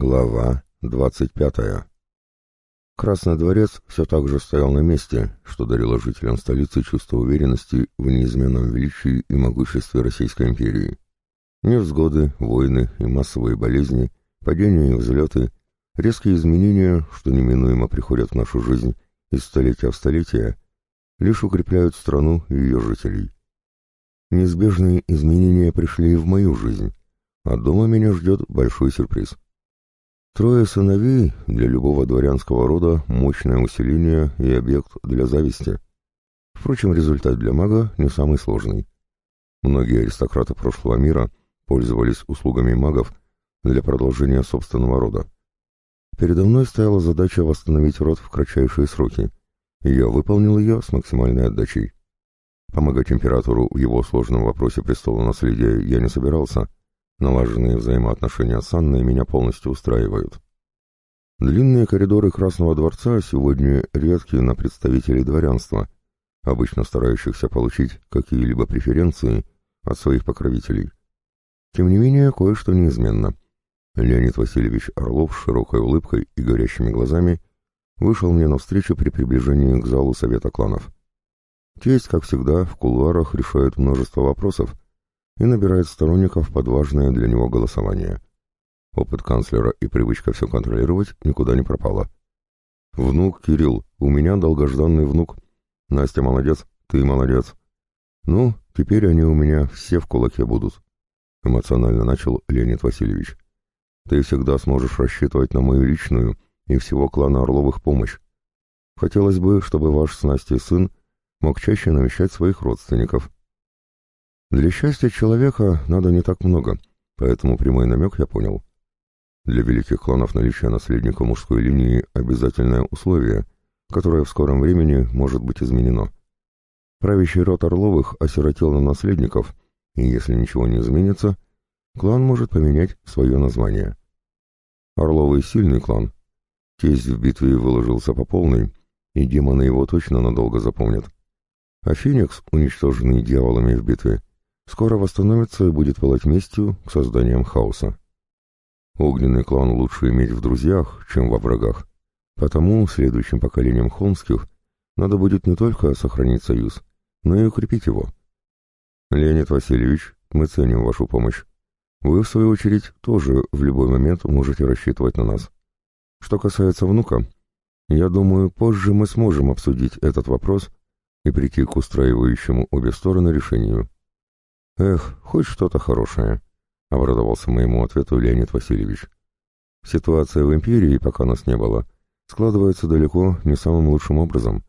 Глава двадцать пятая. Красный дворец все так же стоял на месте, что дарило жителям столицы чувство уверенности в неизменном величии и могуществе Российской империи. Невзгоды, войны и массовые болезни, падения и взлеты, резкие изменения, что неминуемо приходят в нашу жизнь из столетия в столетие, лишь укрепляют страну и ее жителей. Неизбежные изменения пришли и в мою жизнь, а дома меня ждет большой сюрприз — Трое сыновей для любого дворянского рода – мощное усиление и объект для зависти. Впрочем, результат для мага не самый сложный. Многие аристократы прошлого мира пользовались услугами магов для продолжения собственного рода. Передо мной стояла задача восстановить род в кратчайшие сроки, и я выполнил ее с максимальной отдачей. Помогать императору в его сложном вопросе престола наследия я не собирался – Налаженные взаимоотношения с Анной меня полностью устраивают. Длинные коридоры Красного дворца сегодня редки на представителей дворянства, обычно старающихся получить какие-либо преференции от своих покровителей. Тем не менее, кое-что неизменно. Леонид Васильевич Орлов с широкой улыбкой и горящими глазами вышел мне навстречу при приближении к залу Совета кланов. Тесть, как всегда, в кулуарах решает множество вопросов, и набирает сторонников под важное для него голосование. Опыт канцлера и привычка все контролировать никуда не пропала. «Внук, Кирилл, у меня долгожданный внук. Настя молодец, ты молодец. Ну, теперь они у меня все в кулаке будут», — эмоционально начал Леонид Васильевич. «Ты всегда сможешь рассчитывать на мою личную и всего клана Орловых помощь. Хотелось бы, чтобы ваш с Настей сын мог чаще навещать своих родственников». Для счастья человека надо не так много, поэтому прямой намек я понял. Для великих кланов наличие наследника мужской линии – обязательное условие, которое в скором времени может быть изменено. Правящий род Орловых осиротел на наследников, и если ничего не изменится, клан может поменять свое название. Орловый сильный клан. Тесть в битве выложился по полной, и демоны его точно надолго запомнят. А Феникс, уничтоженный дьяволами в битве, скоро восстановится и будет пылать местью к созданиям хаоса. Огненный клан лучше иметь в друзьях, чем во врагах, потому следующим поколениям холмских надо будет не только сохранить союз, но и укрепить его. Леонид Васильевич, мы ценим вашу помощь. Вы, в свою очередь, тоже в любой момент можете рассчитывать на нас. Что касается внука, я думаю, позже мы сможем обсудить этот вопрос и прийти к устраивающему обе стороны решению. «Эх, хоть что-то хорошее», — обрадовался моему ответу Леонид Васильевич. «Ситуация в империи, пока нас не было, складывается далеко не самым лучшим образом.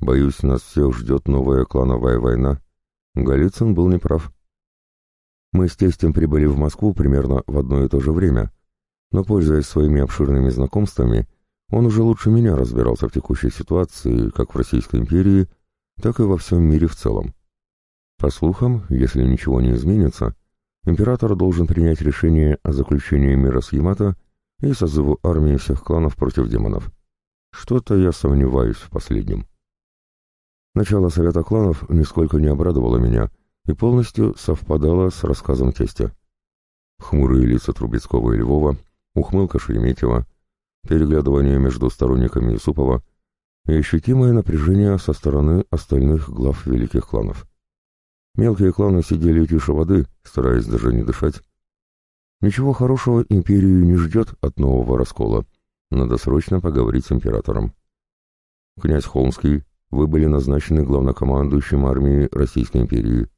Боюсь, нас всех ждет новая клановая война. Голицын был неправ. Мы с тестем прибыли в Москву примерно в одно и то же время, но, пользуясь своими обширными знакомствами, он уже лучше меня разбирался в текущей ситуации как в Российской империи, так и во всем мире в целом. По слухам, если ничего не изменится, император должен принять решение о заключении мира с Ямато и созыву армии всех кланов против демонов. Что-то я сомневаюсь в последнем. Начало Совета кланов нисколько не обрадовало меня и полностью совпадало с рассказом тестя. Хмурые лица Трубецкого и Львова, ухмылка Шереметьева, переглядывание между сторонниками Юсупова и ощутимое напряжение со стороны остальных глав великих кланов. Мелкие кланы сидели тише воды, стараясь даже не дышать. Ничего хорошего империю не ждет от нового раскола. Надо срочно поговорить с императором. Князь Холмский, вы были назначены главнокомандующим армией Российской империи.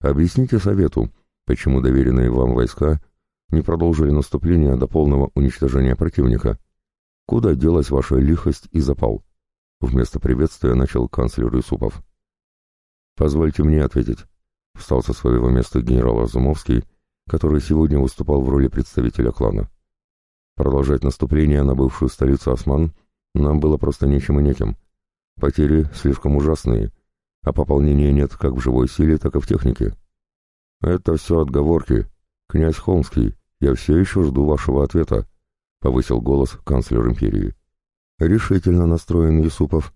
Объясните совету, почему доверенные вам войска не продолжили наступление до полного уничтожения противника. Куда делась ваша лихость и запал? Вместо приветствия начал канцлер Юсупов. «Позвольте мне ответить», — встал со своего места генерал Азумовский, который сегодня выступал в роли представителя клана. Продолжать наступление на бывшую столицу Осман нам было просто нечем и неким. Потери слишком ужасные, а пополнения нет как в живой силе, так и в технике. Это все отговорки. Князь Холмский, я все еще жду вашего ответа, — повысил голос канцлер империи. Решительно настроен Юсупов.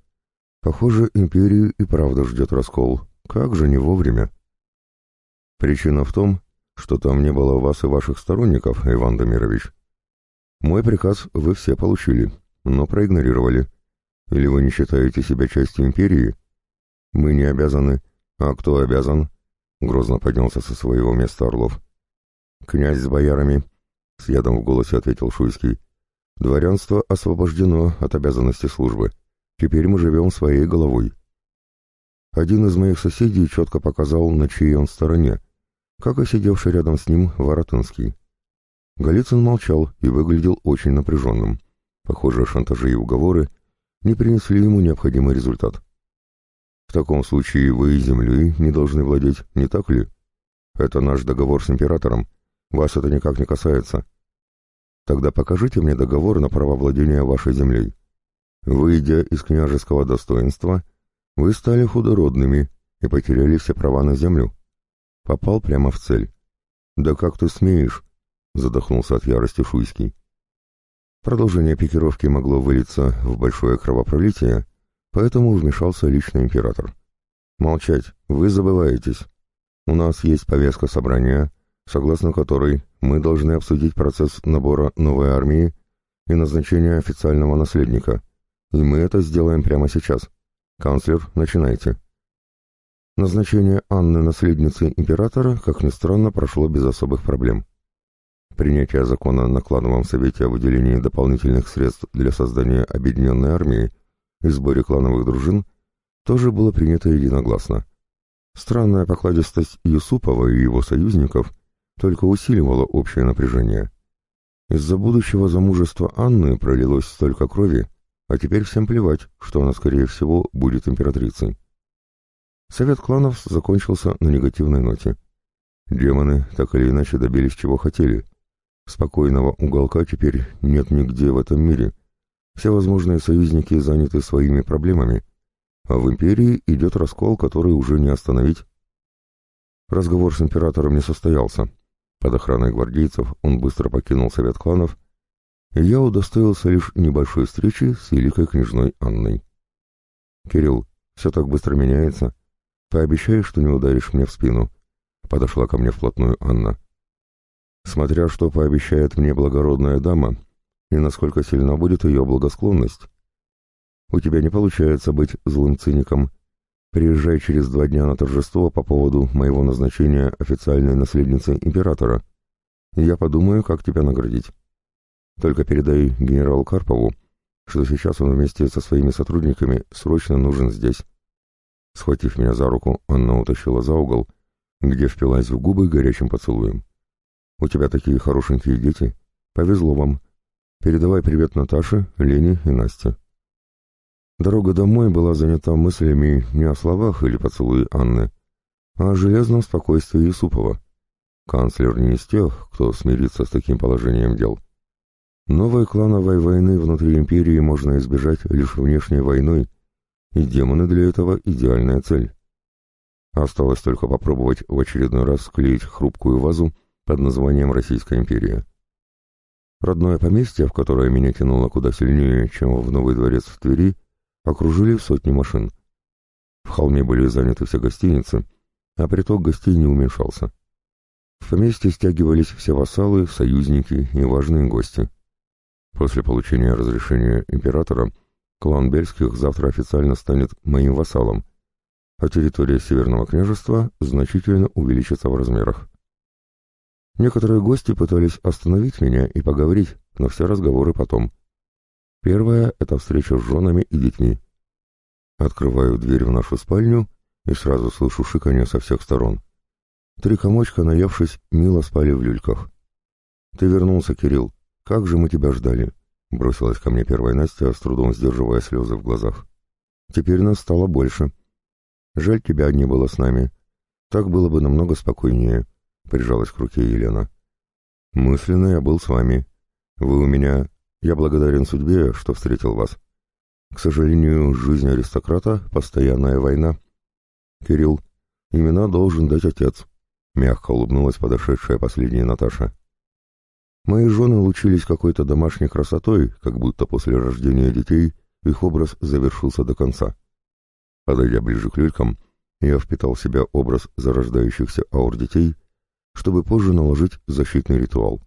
Похоже, империю и правда ждет раскол. Как же не вовремя? Причина в том, что там не было вас и ваших сторонников, Иван Дамирович. Мой приказ вы все получили, но проигнорировали. Или вы не считаете себя частью империи? Мы не обязаны. А кто обязан? Грозно поднялся со своего места Орлов. Князь с боярами, с ядом в голосе ответил Шуйский. Дворянство освобождено от обязанности службы. Теперь мы живем своей головой. Один из моих соседей четко показал, на чьей он стороне, как и сидевший рядом с ним Воротынский. Голицын молчал и выглядел очень напряженным. Похоже, шантажи и уговоры не принесли ему необходимый результат. В таком случае вы землей не должны владеть, не так ли? Это наш договор с императором. Вас это никак не касается. Тогда покажите мне договор на право владения вашей землей. Выйдя из княжеского достоинства, вы стали худородными и потеряли все права на землю. Попал прямо в цель. Да как ты смеешь? Задохнулся от ярости Шуйский. Продолжение пикировки могло вылиться в большое кровопролитие, поэтому вмешался лично император. «Молчать, вы забываетесь. У нас есть повестка собрания, согласно которой мы должны обсудить процесс набора новой армии и назначения официального наследника, и мы это сделаем прямо сейчас. Канцлер, начинайте. Назначение Анны наследницей императора, как ни странно, прошло без особых проблем. Принятие закона на клановом совете о выделении дополнительных средств для создания объединенной армии и сборе клановых дружин тоже было принято единогласно. Странная покладистость Юсупова и его союзников только усиливала общее напряжение. Из-за будущего замужества Анны пролилось столько крови, а теперь всем плевать, что она, скорее всего, будет императрицей. Совет кланов закончился на негативной ноте. Демоны так или иначе добились чего хотели. Спокойного уголка теперь нет нигде в этом мире. Все возможные союзники заняты своими проблемами, а в империи идет раскол, который уже не остановить. Разговор с императором не состоялся. Под охраной гвардейцев он быстро покинул совет кланов я удостоился лишь небольшой встречи с великой княжной Анной. «Кирилл, все так быстро меняется. Пообещай, что не ударишь мне в спину», — подошла ко мне вплотную Анна. «Смотря что пообещает мне благородная дама и насколько сильна будет ее благосклонность. У тебя не получается быть злым циником. Приезжай через два дня на торжество по поводу моего назначения официальной наследницей императора. Я подумаю, как тебя наградить». Только передай генералу Карпову, что сейчас он вместе со своими сотрудниками срочно нужен здесь. Схватив меня за руку, Анна утащила за угол, где впилась в губы горячим поцелуем. «У тебя такие хорошенькие дети. Повезло вам. Передавай привет Наташе, Лене и Насте». Дорога домой была занята мыслями не о словах или поцелуе Анны, а о железном спокойствии Исупова. Канцлер не из тех, кто смирится с таким положением дел. Новой клановой войны внутри империи можно избежать лишь внешней войной, и демоны для этого идеальная цель. Осталось только попробовать в очередной раз склеить хрупкую вазу под названием Российская империя. Родное поместье, в которое меня тянуло куда сильнее, чем в Новый дворец в Твери, окружили сотни машин. В холме были заняты все гостиницы, а приток гостей не уменьшался. В поместье стягивались все вассалы, союзники и важные гости. После получения разрешения императора клан Бельских завтра официально станет моим вассалом, а территория Северного княжества значительно увеличится в размерах. Некоторые гости пытались остановить меня и поговорить, но все разговоры потом. Первое — это встреча с женами и детьми. Открываю дверь в нашу спальню и сразу слышу шиканье со всех сторон. Три комочка, наевшись, мило спали в люльках. «Ты вернулся, Кирилл. «Как же мы тебя ждали!» — бросилась ко мне первая Настя, с трудом сдерживая слезы в глазах. «Теперь нас стало больше. Жаль, тебя не было с нами. Так было бы намного спокойнее», — прижалась к руке Елена. «Мысленно я был с вами. Вы у меня... Я благодарен судьбе, что встретил вас. К сожалению, жизнь аристократа — постоянная война. Кирилл, имена должен дать отец», — мягко улыбнулась подошедшая последняя Наташа. Мои жены лучились какой-то домашней красотой, как будто после рождения детей их образ завершился до конца. Подойдя ближе к люлькам, я впитал в себя образ зарождающихся аур детей, чтобы позже наложить защитный ритуал.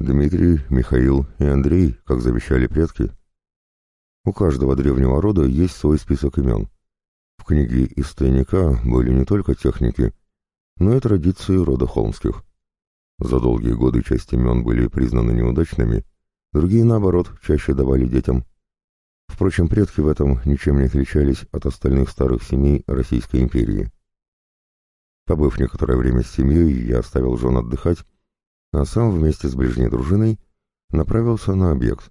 Дмитрий, Михаил и Андрей, как завещали предки. У каждого древнего рода есть свой список имен. В книге из тайника были не только техники, но и традиции рода Холмских. За долгие годы часть имен были признаны неудачными, другие, наоборот, чаще давали детям. Впрочем, предки в этом ничем не отличались от остальных старых семей Российской империи. Побыв некоторое время с семьей, я оставил жен отдыхать, а сам вместе с ближней дружиной направился на объект.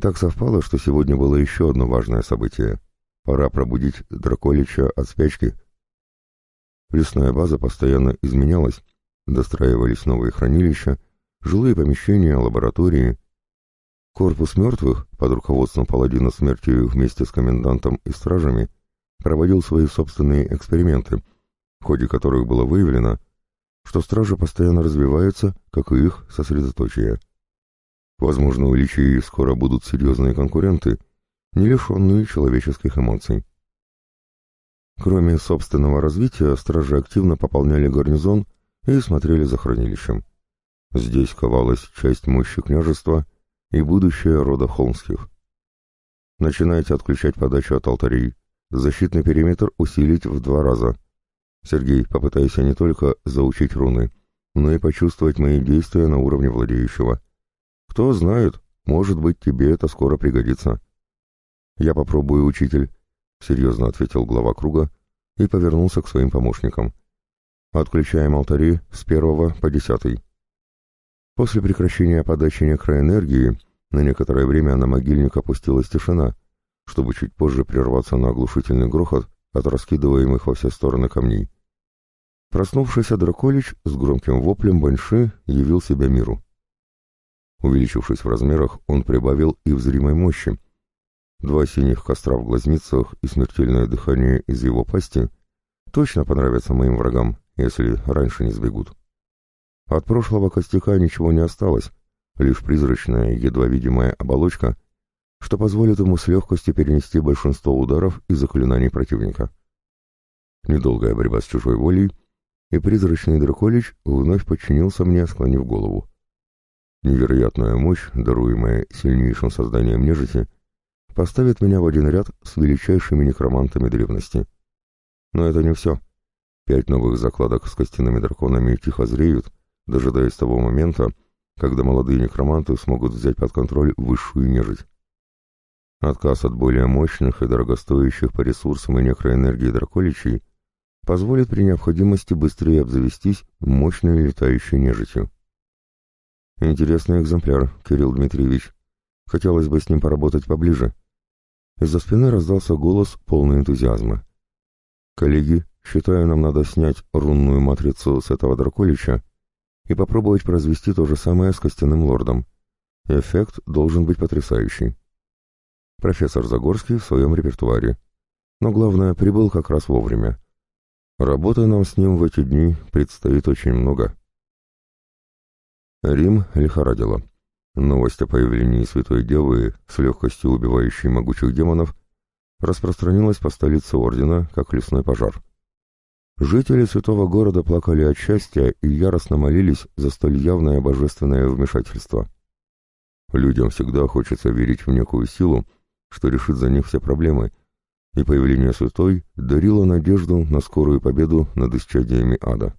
Так совпало, что сегодня было еще одно важное событие. Пора пробудить Драколича от спячки. Лесная база постоянно изменялась, достраивались новые хранилища, жилые помещения, лаборатории. Корпус мертвых, под руководством паладина смерти вместе с комендантом и стражами, проводил свои собственные эксперименты, в ходе которых было выявлено, что стражи постоянно развиваются, как и их сосредоточие. Возможно, у личий скоро будут серьезные конкуренты, не лишенные человеческих эмоций. Кроме собственного развития, стражи активно пополняли гарнизон и смотрели за хранилищем. Здесь ковалась часть мощи княжества и будущее рода Холмских. Начинайте отключать подачу от алтарей. Защитный периметр усилить в два раза. Сергей, попытайся не только заучить руны, но и почувствовать мои действия на уровне владеющего. Кто знает, может быть, тебе это скоро пригодится. Я попробую, учитель, — серьезно ответил глава круга и повернулся к своим помощникам. Отключаем алтари с первого по десятый. После прекращения подачи некроэнергии на некоторое время на могильник опустилась тишина, чтобы чуть позже прерваться на оглушительный грохот от раскидываемых во все стороны камней. Проснувшийся Драколич с громким воплем Банши явил себя миру. Увеличившись в размерах, он прибавил и в зримой мощи. Два синих костра в глазницах и смертельное дыхание из его пасти точно понравятся моим врагам, если раньше не сбегут. От прошлого костяка ничего не осталось, лишь призрачная, едва видимая оболочка, что позволит ему с легкостью перенести большинство ударов и заклинаний противника. Недолгая борьба с чужой волей — и призрачный Драколич вновь подчинился мне, склонив голову. Невероятная мощь, даруемая сильнейшим созданием нежити, поставит меня в один ряд с величайшими некромантами древности. Но это не все. Пять новых закладок с костяными драконами тихо зреют, дожидаясь того момента, когда молодые некроманты смогут взять под контроль высшую нежить. Отказ от более мощных и дорогостоящих по ресурсам и некроэнергии драколичей позволит при необходимости быстрее обзавестись мощной летающей нежитью. Интересный экземпляр, Кирилл Дмитриевич. Хотелось бы с ним поработать поближе. Из-за спины раздался голос, полный энтузиазма. Коллеги, считаю, нам надо снять рунную матрицу с этого Драколича и попробовать произвести то же самое с Костяным Лордом. Эффект должен быть потрясающий. Профессор Загорский в своем репертуаре. Но главное, прибыл как раз вовремя. Работы нам с ним в эти дни предстоит очень много. Рим лихорадило. Новость о появлении Святой Девы, с легкостью убивающей могучих демонов, распространилась по столице Ордена, как лесной пожар. Жители святого города плакали от счастья и яростно молились за столь явное божественное вмешательство. Людям всегда хочется верить в некую силу, что решит за них все проблемы — и появление святой дарило надежду на скорую победу над исчадиями ада.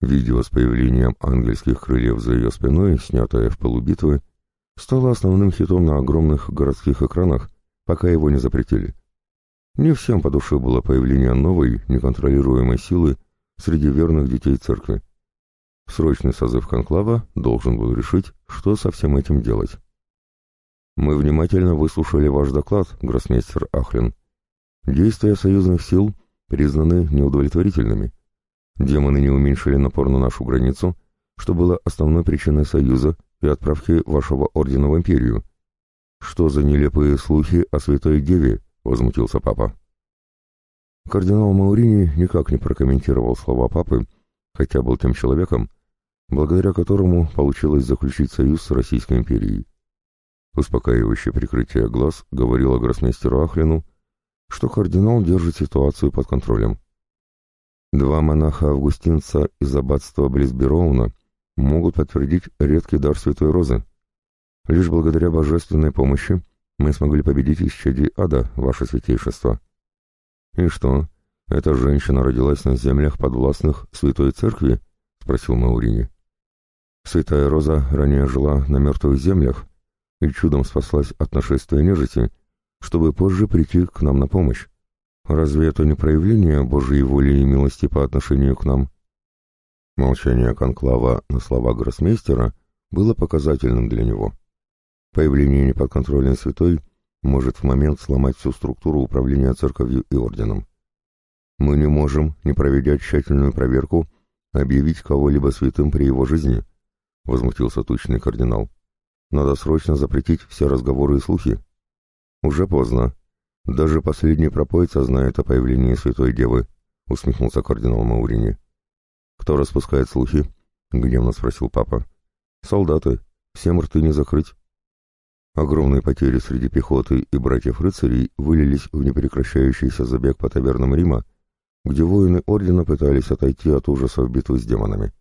Видео с появлением ангельских крыльев за ее спиной, снятое в полубитвы, стало основным хитом на огромных городских экранах, пока его не запретили. Не всем по душе было появление новой, неконтролируемой силы среди верных детей церкви. Срочный созыв конклава должен был решить, что со всем этим делать. Мы внимательно выслушали ваш доклад, гроссмейстер Ахлин. Действия союзных сил признаны неудовлетворительными. Демоны не уменьшили напор на нашу границу, что было основной причиной союза и отправки вашего ордена в империю. Что за нелепые слухи о святой деве? Возмутился папа. Кардинал Маурини никак не прокомментировал слова папы, хотя был тем человеком, благодаря которому получилось заключить союз с Российской империей. Успокаивающее прикрытие глаз говорило гроссмейстеру Ахлину, что кардинал держит ситуацию под контролем. Два монаха-августинца из аббатства Близбероуна могут подтвердить редкий дар Святой Розы. Лишь благодаря божественной помощи мы смогли победить исчадий ада, ваше святейшество. И что, эта женщина родилась на землях подвластных Святой Церкви? спросил Маурини. Святая Роза ранее жила на мертвых землях и чудом спаслась от нашествия нежити, чтобы позже прийти к нам на помощь. Разве это не проявление Божьей воли и милости по отношению к нам? Молчание конклава на слова гроссмейстера было показательным для него. Появление неподконтрольной святой может в момент сломать всю структуру управления церковью и орденом. Мы не можем, не проведя тщательную проверку, объявить кого-либо святым при его жизни, — возмутился тучный кардинал. Надо срочно запретить все разговоры и слухи. Уже поздно. Даже последний пропойца знает о появлении святой девы, — усмехнулся кардинал Маурини. Кто распускает слухи? — гневно спросил папа. Солдаты. Всем рты не закрыть. Огромные потери среди пехоты и братьев-рыцарей вылились в непрекращающийся забег по тавернам Рима, где воины Ордена пытались отойти от ужасов битвы с демонами.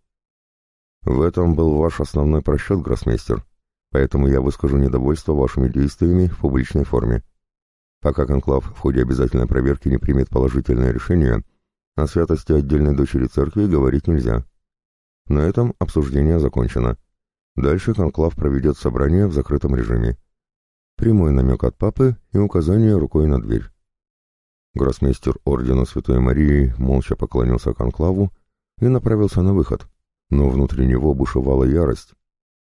В этом был ваш основной просчет, гроссмейстер, поэтому я выскажу недовольство вашими действиями в публичной форме. Пока Конклав в ходе обязательной проверки не примет положительное решение, о святости отдельной дочери церкви говорить нельзя. На этом обсуждение закончено. Дальше конклав проведет собрание в закрытом режиме. Прямой намек от папы и указание рукой на дверь. Гроссмейстер Ордена Святой Марии молча поклонился конклаву и направился на выход, но внутри него бушевала ярость.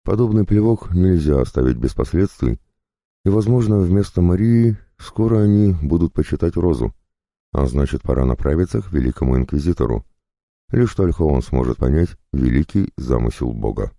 Подобный плевок нельзя оставить без последствий, и, возможно, вместо Марии скоро они будут почитать Розу, а значит, пора направиться к великому инквизитору. Лишь только он сможет понять великий замысел Бога.